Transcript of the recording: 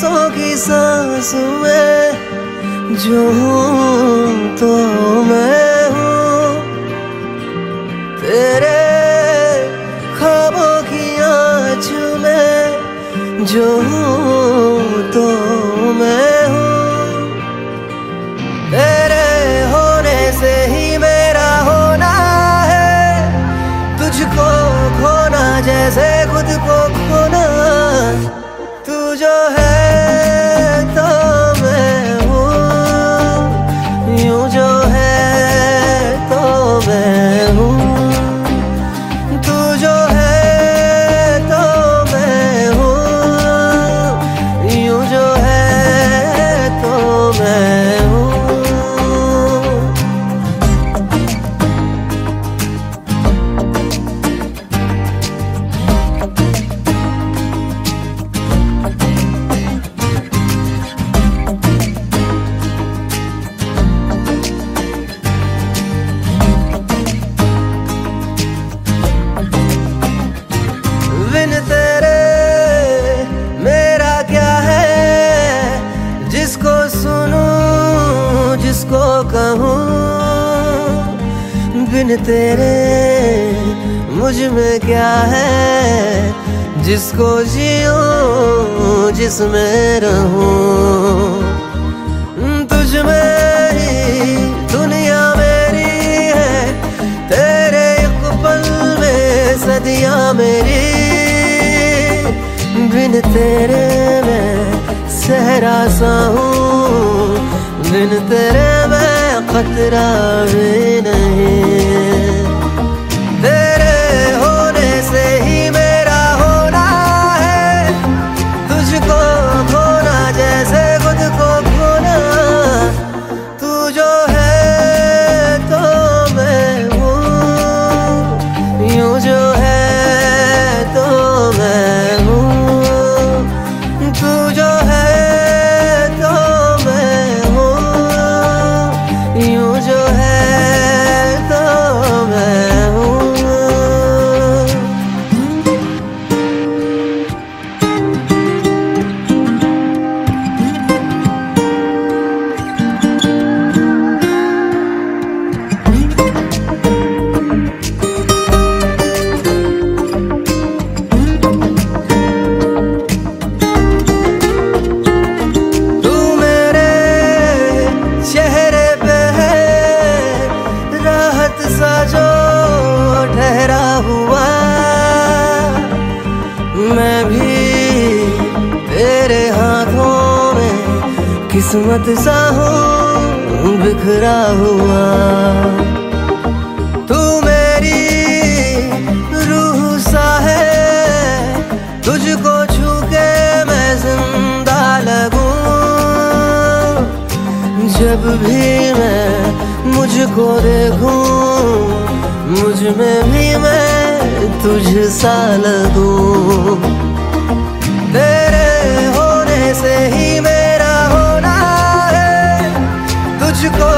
सांस में जो हूँ तो मैं हूँ। तेरे ख्वाबों की आँच में जो हूँ तो मैं हूँ। तेरे होने से ही मेरा होना है। तुझको खोना जैसे खुद को खोना। तू जो है जिसको कहूँ? बिन तेरे, मुझमें क्या है? जिसको जियो जिसमें रहूँ। तुझ में दुनिया मेरी है। तेरे एक पल में सदियाँ मेरी। बिन तेरे मैं सहरा सा हूँ। बिन तेरे खतरा भी नहीं। राहत सा जो ठहरा हुआ। मैं भी तेरे हाथों में किस्मत सा हूँ, बिखरा हुआ। तू मेरी रूह सा है, तुझको छू के मैं ज़िंदा लगूं। जब भी मैं मुझको देखूँ, मुझमें भी मैं तुझ सा लगू तेरे होने से ही मेरा होना है, तुझको